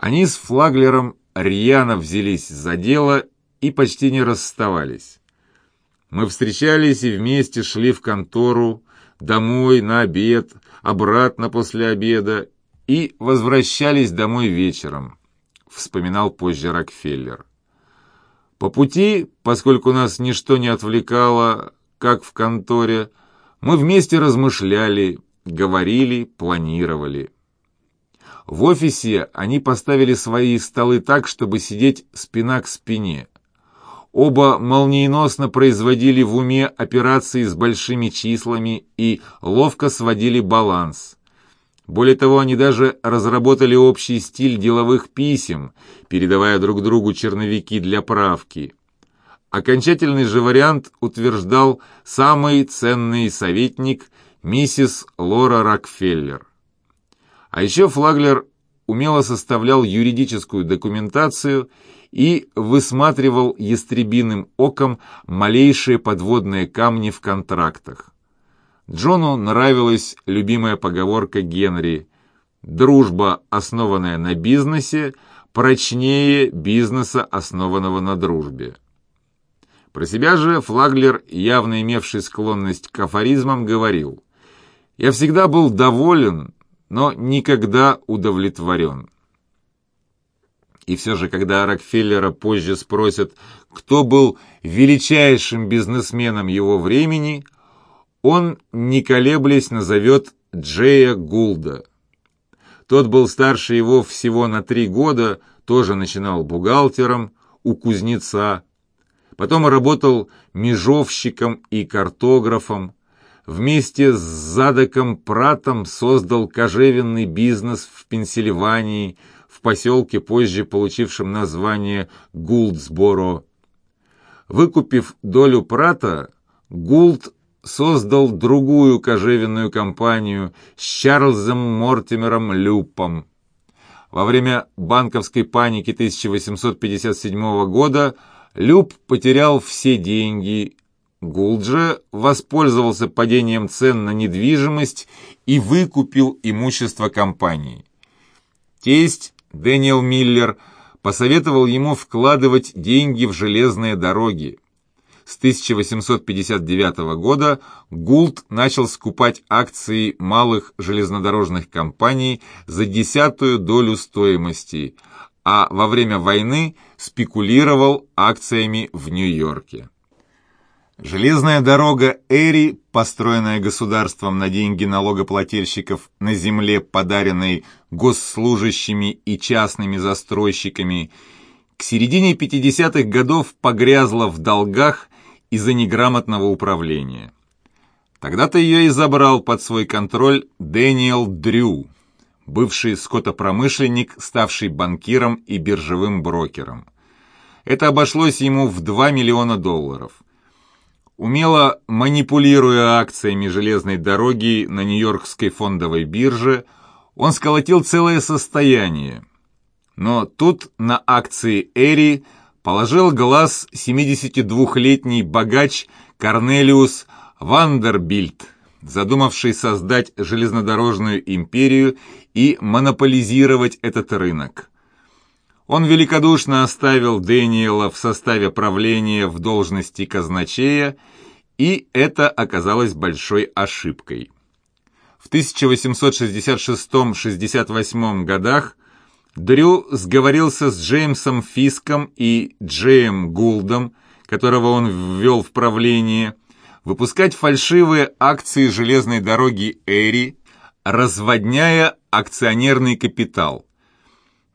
Они с Флаглером рьяно взялись за дело и почти не расставались. Мы встречались и вместе шли в контору, домой на обед, обратно после обеда и возвращались домой вечером, вспоминал позже Рокфеллер. По пути, поскольку нас ничто не отвлекало, как в конторе, мы вместе размышляли, говорили, планировали. В офисе они поставили свои столы так, чтобы сидеть спина к спине. Оба молниеносно производили в уме операции с большими числами и ловко сводили баланс. Более того, они даже разработали общий стиль деловых писем, передавая друг другу черновики для правки. Окончательный же вариант утверждал самый ценный советник миссис Лора Рокфеллер. А еще Флаглер умело составлял юридическую документацию и высматривал ястребиным оком малейшие подводные камни в контрактах. Джону нравилась любимая поговорка Генри «Дружба, основанная на бизнесе, прочнее бизнеса, основанного на дружбе». Про себя же Флаглер, явно имевший склонность к афоризмам, говорил «Я всегда был доволен, но никогда удовлетворен». И все же, когда Рокфеллера позже спросят, кто был величайшим бизнесменом его времени, он, не колеблясь, назовет Джея Гулда. Тот был старше его всего на три года, тоже начинал бухгалтером у кузнеца, потом работал межовщиком и картографом, вместе с Задоком Пратом создал кожевенный бизнес в Пенсильвании, в поселке, позже получившем название Гулдсборо. Выкупив долю Прата, Гулд создал другую кожевенную компанию с Чарльзом Мортимером Люпом. Во время банковской паники 1857 года Люб потерял все деньги, Гулд же воспользовался падением цен на недвижимость и выкупил имущество компании. Тесть Дэниел Миллер посоветовал ему вкладывать деньги в железные дороги. С 1859 года Гулд начал скупать акции малых железнодорожных компаний за десятую долю стоимости, а во время войны спекулировал акциями в Нью-Йорке. Железная дорога Эри, построенная государством на деньги налогоплательщиков на земле, подаренной госслужащими и частными застройщиками, к середине 50-х годов погрязла в долгах из-за неграмотного управления. Тогда-то ее и забрал под свой контроль Дэниел Дрю, бывший скотопромышленник, ставший банкиром и биржевым брокером. Это обошлось ему в 2 миллиона долларов – Умело манипулируя акциями железной дороги на Нью-Йоркской фондовой бирже, он сколотил целое состояние. Но тут на акции Эри положил глаз 72-летний богач Корнелиус Вандербильд, задумавший создать железнодорожную империю и монополизировать этот рынок. Он великодушно оставил Дэниела в составе правления в должности казначея, и это оказалось большой ошибкой. В 1866-68 годах Дрю сговорился с Джеймсом Фиском и Джеем Гулдом, которого он ввел в правление, выпускать фальшивые акции железной дороги Эри, разводняя акционерный капитал –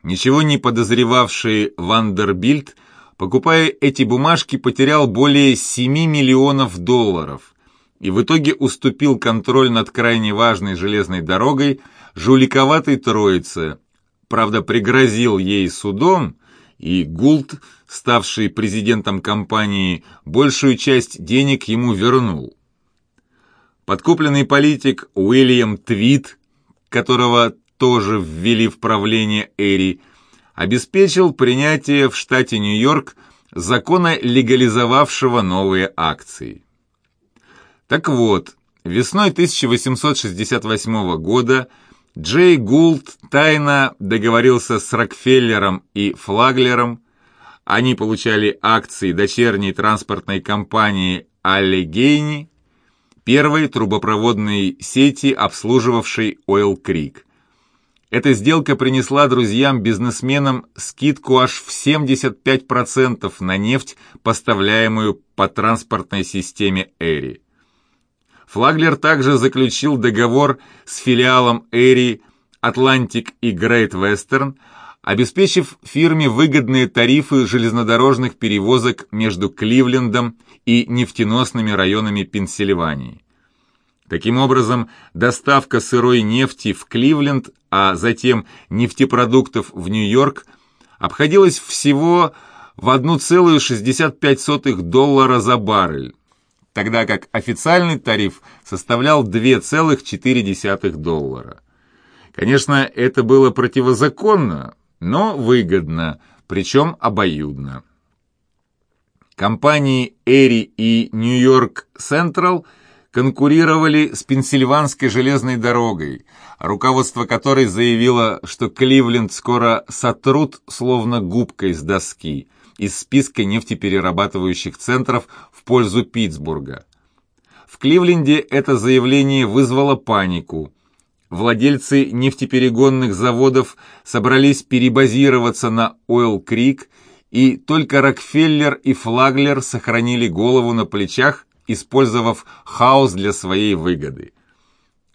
Ничего не подозревавший Вандербильд, покупая эти бумажки, потерял более 7 миллионов долларов и в итоге уступил контроль над крайне важной железной дорогой жуликоватой троице. Правда, пригрозил ей судом, и Гулт, ставший президентом компании, большую часть денег ему вернул. Подкупленный политик Уильям Твит, которого тоже ввели в правление Эри, обеспечил принятие в штате Нью-Йорк закона, легализовавшего новые акции. Так вот, весной 1868 года Джей Гулд тайно договорился с Рокфеллером и Флаглером. Они получали акции дочерней транспортной компании «Аллегейни», первой трубопроводной сети, обслуживавшей Ойл Крик. Эта сделка принесла друзьям-бизнесменам скидку аж в 75% на нефть, поставляемую по транспортной системе Эри. Флаглер также заключил договор с филиалом Эри Atlantic и Great Western, обеспечив фирме выгодные тарифы железнодорожных перевозок между Кливлендом и нефтеносными районами Пенсильвании. Таким образом, доставка сырой нефти в Кливленд, а затем нефтепродуктов в Нью-Йорк обходилась всего в 1,65 доллара за баррель, тогда как официальный тариф составлял 2,4 доллара. Конечно, это было противозаконно, но выгодно, причем обоюдно. Компании Эри и Нью-Йорк Централ конкурировали с Пенсильванской железной дорогой, руководство которой заявило, что Кливленд скоро сотрут словно губкой с доски из списка нефтеперерабатывающих центров в пользу Питтсбурга. В Кливленде это заявление вызвало панику. Владельцы нефтеперегонных заводов собрались перебазироваться на Ойл-Крик, и только Рокфеллер и Флаглер сохранили голову на плечах, использовав хаос для своей выгоды.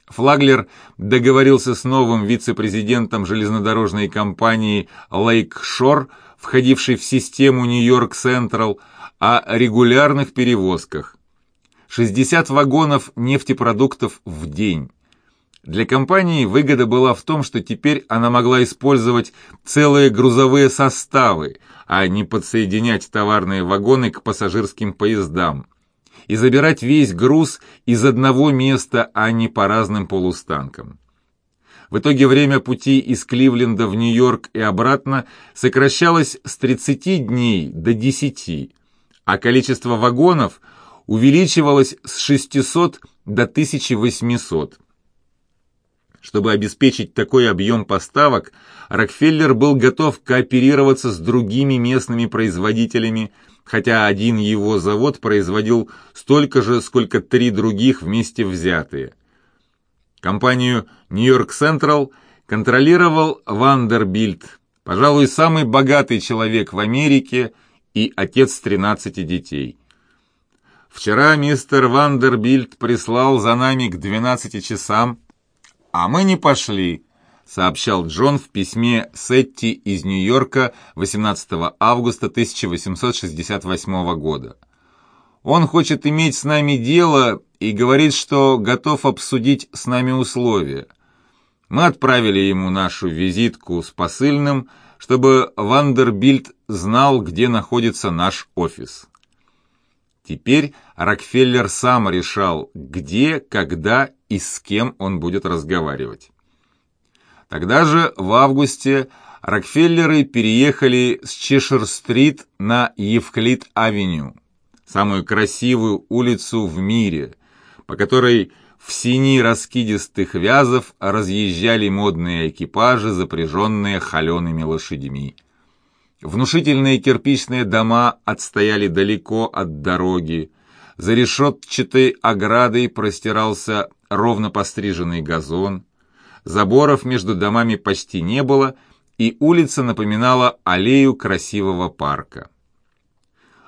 Флаглер договорился с новым вице-президентом железнодорожной компании Лейк Шор входивший в систему Нью-Йорк Централ, о регулярных перевозках. 60 вагонов нефтепродуктов в день. Для компании выгода была в том, что теперь она могла использовать целые грузовые составы, а не подсоединять товарные вагоны к пассажирским поездам, и забирать весь груз из одного места, а не по разным полустанкам. В итоге время пути из Кливленда в Нью-Йорк и обратно сокращалось с 30 дней до 10, а количество вагонов увеличивалось с 600 до 1800. Чтобы обеспечить такой объем поставок, Рокфеллер был готов кооперироваться с другими местными производителями, хотя один его завод производил столько же, сколько три других вместе взятые – Компанию «Нью-Йорк Централ» контролировал Вандербильд, пожалуй, самый богатый человек в Америке и отец 13 детей. Вчера мистер Вандербильд прислал за нами к 12 часам, а мы не пошли, сообщал Джон в письме Сетти из Нью-Йорка 18 августа 1868 года. Он хочет иметь с нами дело и говорит, что готов обсудить с нами условия. Мы отправили ему нашу визитку с посыльным, чтобы Вандербильд знал, где находится наш офис. Теперь Рокфеллер сам решал, где, когда и с кем он будет разговаривать. Тогда же, в августе, Рокфеллеры переехали с Чешир-стрит на Евклид-авеню самую красивую улицу в мире, по которой в сини раскидистых вязов разъезжали модные экипажи, запряженные холеными лошадьми. Внушительные кирпичные дома отстояли далеко от дороги. За решетчатой оградой простирался ровно постриженный газон. Заборов между домами почти не было, и улица напоминала аллею красивого парка.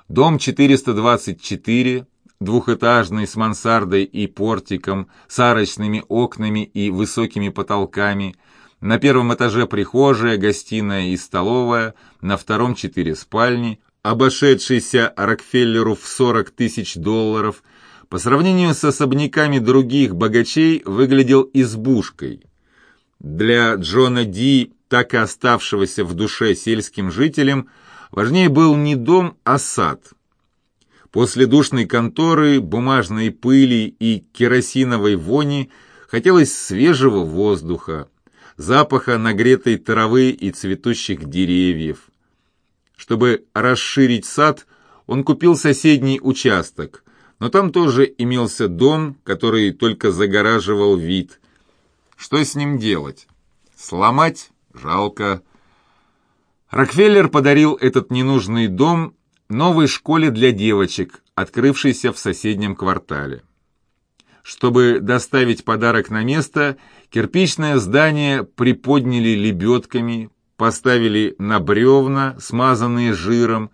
Дом 424, двухэтажный с мансардой и портиком, с арочными окнами и высокими потолками. На первом этаже прихожая, гостиная и столовая, на втором четыре спальни, обошедшийся Рокфеллеру в 40 тысяч долларов, по сравнению с особняками других богачей выглядел избушкой. Для Джона Ди, так и оставшегося в душе сельским жителем, Важнее был не дом, а сад. После душной конторы, бумажной пыли и керосиновой вони хотелось свежего воздуха, запаха нагретой травы и цветущих деревьев. Чтобы расширить сад, он купил соседний участок, но там тоже имелся дом, который только загораживал вид. Что с ним делать? Сломать? Жалко. Рокфеллер подарил этот ненужный дом новой школе для девочек, открывшейся в соседнем квартале. Чтобы доставить подарок на место, кирпичное здание приподняли лебедками, поставили на бревна, смазанные жиром,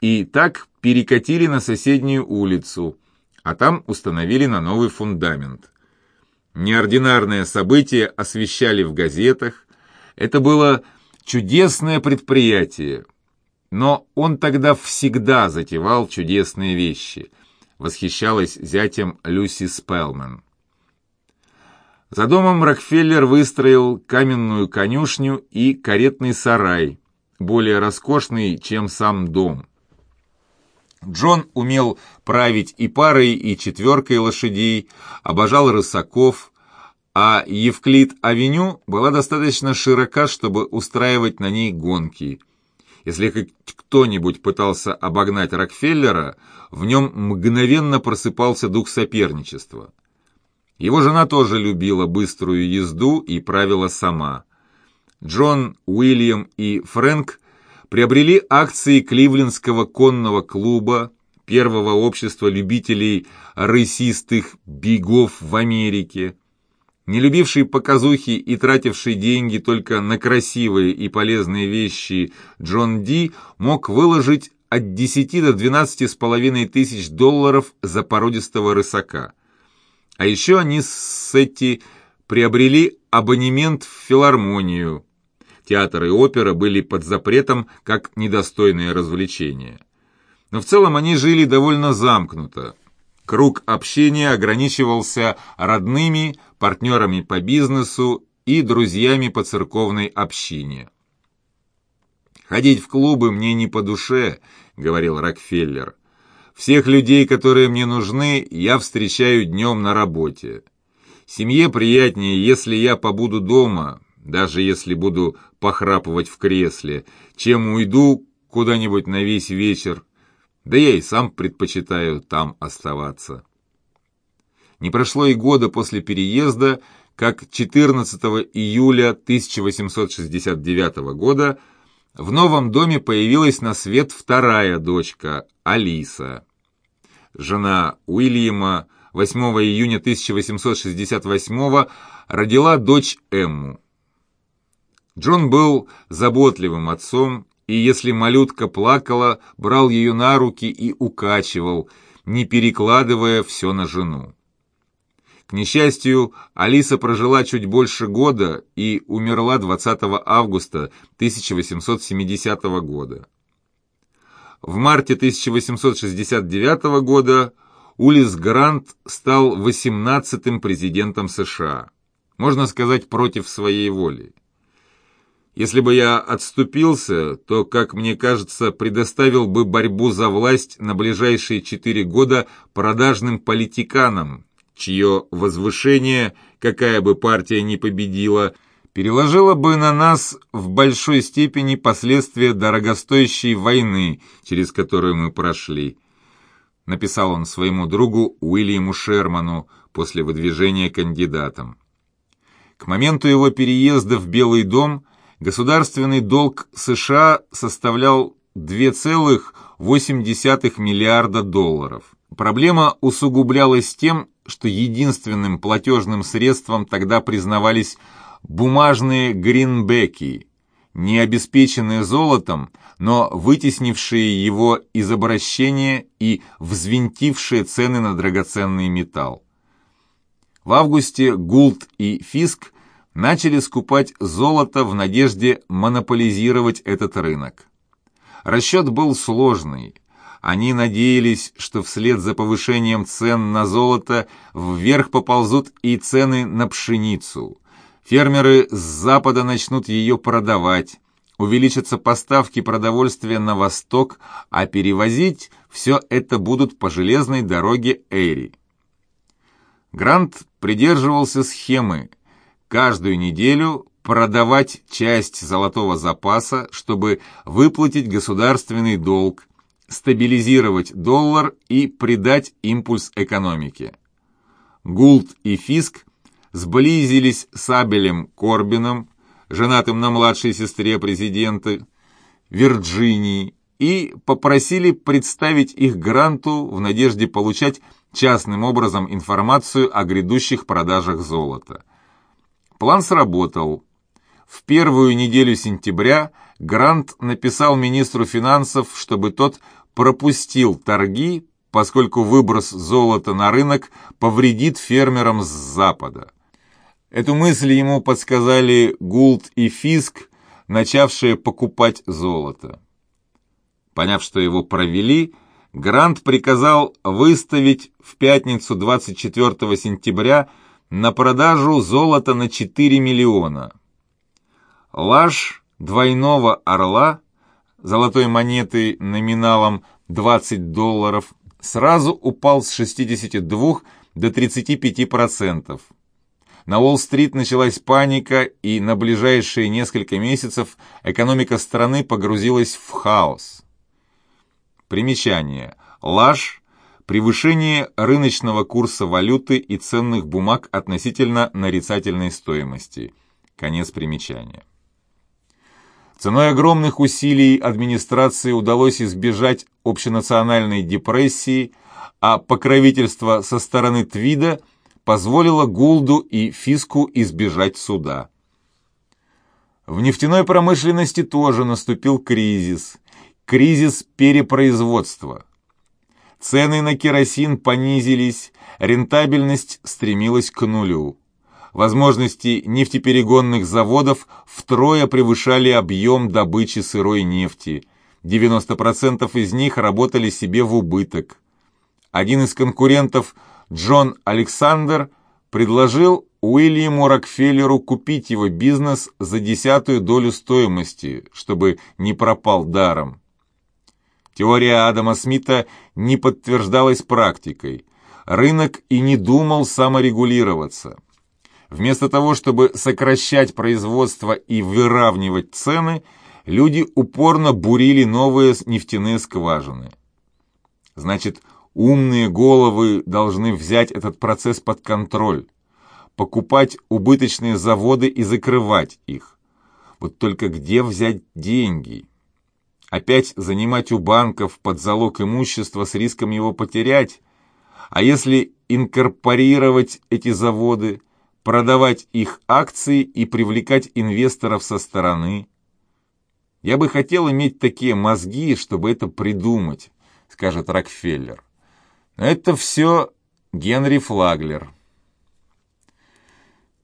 и так перекатили на соседнюю улицу, а там установили на новый фундамент. Неординарное событие освещали в газетах. Это было чудесное предприятие. Но он тогда всегда затевал чудесные вещи. Восхищалась зятем Люси Спелман. За домом Рокфеллер выстроил каменную конюшню и каретный сарай, более роскошный, чем сам дом. Джон умел править и парой, и четверкой лошадей, обожал рысаков, а Евклид-авеню была достаточно широка, чтобы устраивать на ней гонки. Если кто-нибудь пытался обогнать Рокфеллера, в нем мгновенно просыпался дух соперничества. Его жена тоже любила быструю езду и правила сама. Джон, Уильям и Фрэнк приобрели акции Кливлендского конного клуба, первого общества любителей рысистых бегов в Америке. Не любивший показухи и тративший деньги только на красивые и полезные вещи Джон Ди мог выложить от 10 до 12 с половиной тысяч долларов за породистого рысака. А еще они с эти приобрели абонемент в филармонию – Театр и опера были под запретом как недостойные развлечения. Но в целом они жили довольно замкнуто. Круг общения ограничивался родными, партнерами по бизнесу и друзьями по церковной общине. «Ходить в клубы мне не по душе», — говорил Рокфеллер. «Всех людей, которые мне нужны, я встречаю днем на работе. Семье приятнее, если я побуду дома, даже если буду похрапывать в кресле, чем уйду куда-нибудь на весь вечер. Да я и сам предпочитаю там оставаться. Не прошло и года после переезда, как 14 июля 1869 года в новом доме появилась на свет вторая дочка, Алиса. Жена Уильяма 8 июня 1868 родила дочь Эмму. Джон был заботливым отцом, и если малютка плакала, брал ее на руки и укачивал, не перекладывая все на жену. К несчастью, Алиса прожила чуть больше года и умерла 20 августа 1870 года. В марте 1869 года Улис Грант стал 18-м президентом США, можно сказать, против своей воли. Если бы я отступился, то, как мне кажется, предоставил бы борьбу за власть на ближайшие четыре года продажным политиканам, чье возвышение, какая бы партия ни победила, переложило бы на нас в большой степени последствия дорогостоящей войны, через которую мы прошли. Написал он своему другу Уильяму Шерману после выдвижения кандидатом. К моменту его переезда в Белый дом – государственный долг США составлял 2,8 миллиарда долларов. Проблема усугублялась тем, что единственным платежным средством тогда признавались бумажные гринбеки, не обеспеченные золотом, но вытеснившие его из обращения и взвинтившие цены на драгоценный металл. В августе Гулт и Фиск начали скупать золото в надежде монополизировать этот рынок. Расчет был сложный. Они надеялись, что вслед за повышением цен на золото вверх поползут и цены на пшеницу. Фермеры с запада начнут ее продавать, увеличатся поставки продовольствия на восток, а перевозить все это будут по железной дороге Эри. Грант придерживался схемы – каждую неделю продавать часть золотого запаса, чтобы выплатить государственный долг, стабилизировать доллар и придать импульс экономике. Гулд и Фиск сблизились с Абелем Корбином, женатым на младшей сестре президента, Вирджинии, и попросили представить их гранту в надежде получать частным образом информацию о грядущих продажах золота. План сработал. В первую неделю сентября Грант написал министру финансов, чтобы тот пропустил торги, поскольку выброс золота на рынок повредит фермерам с Запада. Эту мысль ему подсказали Гулд и Фиск, начавшие покупать золото. Поняв, что его провели, Грант приказал выставить в пятницу 24 сентября на продажу золота на 4 миллиона. Лаж двойного орла, золотой монеты номиналом 20 долларов, сразу упал с 62 до 35%. На Уолл-стрит началась паника, и на ближайшие несколько месяцев экономика страны погрузилась в хаос. Примечание. Лаж – превышение рыночного курса валюты и ценных бумаг относительно нарицательной стоимости. Конец примечания. Ценой огромных усилий администрации удалось избежать общенациональной депрессии, а покровительство со стороны Твида позволило Гулду и Фиску избежать суда. В нефтяной промышленности тоже наступил кризис. Кризис перепроизводства. Цены на керосин понизились, рентабельность стремилась к нулю. Возможности нефтеперегонных заводов втрое превышали объем добычи сырой нефти. 90% из них работали себе в убыток. Один из конкурентов, Джон Александр, предложил Уильяму Рокфеллеру купить его бизнес за десятую долю стоимости, чтобы не пропал даром. Теория Адама Смита не подтверждалась практикой. Рынок и не думал саморегулироваться. Вместо того, чтобы сокращать производство и выравнивать цены, люди упорно бурили новые нефтяные скважины. Значит, умные головы должны взять этот процесс под контроль, покупать убыточные заводы и закрывать их. Вот только где взять деньги? Опять занимать у банков под залог имущества с риском его потерять? А если инкорпорировать эти заводы – продавать их акции и привлекать инвесторов со стороны. Я бы хотел иметь такие мозги, чтобы это придумать, скажет Рокфеллер. Это все Генри Флаглер.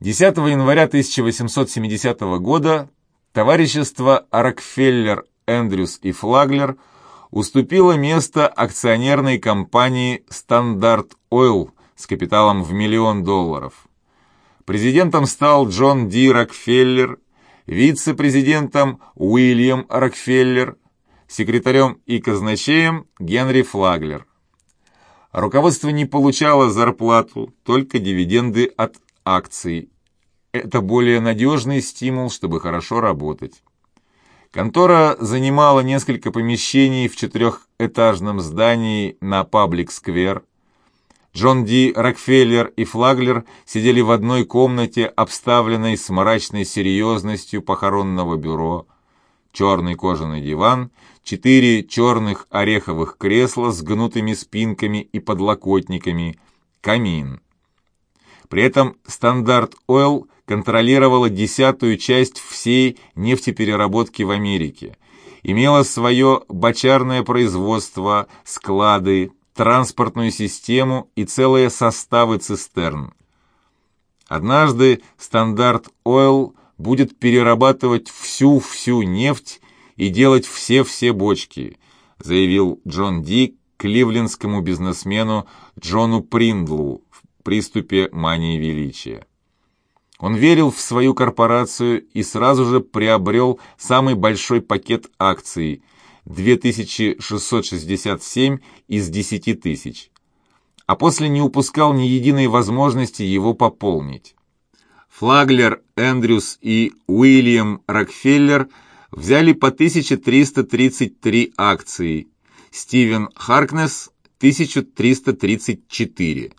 10 января 1870 года товарищество Рокфеллер, Эндрюс и Флаглер уступило место акционерной компании «Стандарт Ойл» с капиталом в миллион долларов. Президентом стал Джон Ди Рокфеллер, вице-президентом Уильям Рокфеллер, секретарем и казначеем Генри Флаглер. Руководство не получало зарплату, только дивиденды от акций. Это более надежный стимул, чтобы хорошо работать. Контора занимала несколько помещений в четырехэтажном здании на Паблик-сквер. Джон Ди Рокфеллер и Флаглер сидели в одной комнате, обставленной с мрачной серьезностью похоронного бюро. Черный кожаный диван, четыре черных ореховых кресла с гнутыми спинками и подлокотниками, камин. При этом «Стандарт Ойл» контролировала десятую часть всей нефтепереработки в Америке, имела свое бочарное производство, склады, транспортную систему и целые составы цистерн. Однажды «Стандарт Ойл» будет перерабатывать всю-всю нефть и делать все-все бочки, заявил Джон Ди кливлендскому бизнесмену Джону Приндлу в приступе мании величия. Он верил в свою корпорацию и сразу же приобрел самый большой пакет акций – 2667 из 10 тысяч, а после не упускал ни единой возможности его пополнить. Флаглер, Эндрюс и Уильям Рокфеллер взяли по 1333 акции, Стивен Харкнес – 1334.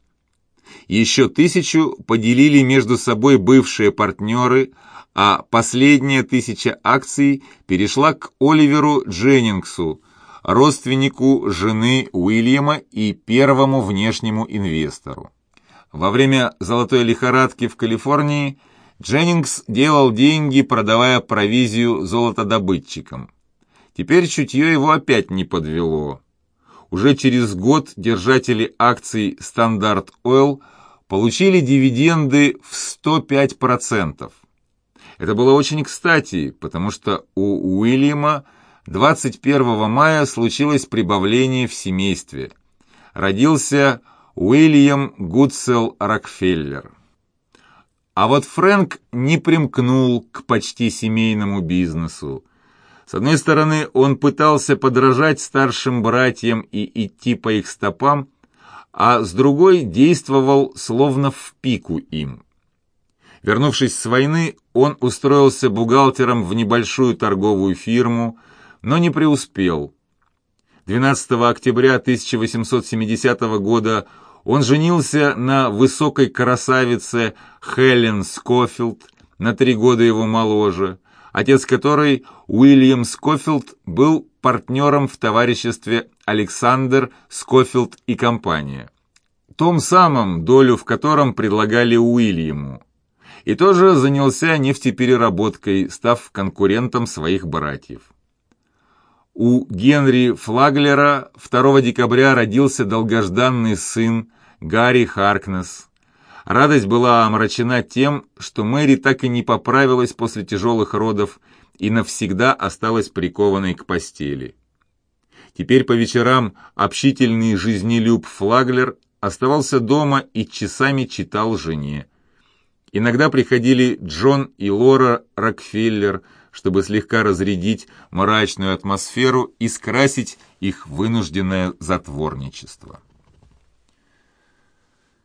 Еще тысячу поделили между собой бывшие партнеры, а последняя тысяча акций перешла к Оливеру Дженнингсу, родственнику жены Уильяма и первому внешнему инвестору. Во время золотой лихорадки в Калифорнии Дженнингс делал деньги, продавая провизию золотодобытчикам. Теперь чутье его опять не подвело. Уже через год держатели акций Standard Oil получили дивиденды в 105%. Это было очень кстати, потому что у Уильяма 21 мая случилось прибавление в семействе. Родился Уильям Гудсел Рокфеллер. А вот Фрэнк не примкнул к почти семейному бизнесу. С одной стороны, он пытался подражать старшим братьям и идти по их стопам, а с другой действовал словно в пику им. Вернувшись с войны, он устроился бухгалтером в небольшую торговую фирму, но не преуспел. 12 октября 1870 года он женился на высокой красавице Хелен Скофилд, на три года его моложе, отец которой, Уильям Скофилд, был партнером в товариществе Александр Скофилд и компания. Том самом, долю в котором предлагали Уильяму. И тоже занялся нефтепереработкой, став конкурентом своих братьев. У Генри Флаглера 2 декабря родился долгожданный сын Гарри Харкнес. Радость была омрачена тем, что Мэри так и не поправилась после тяжелых родов и навсегда осталась прикованной к постели. Теперь по вечерам общительный жизнелюб Флаглер оставался дома и часами читал жене. Иногда приходили Джон и Лора Рокфеллер, чтобы слегка разрядить мрачную атмосферу и скрасить их вынужденное затворничество.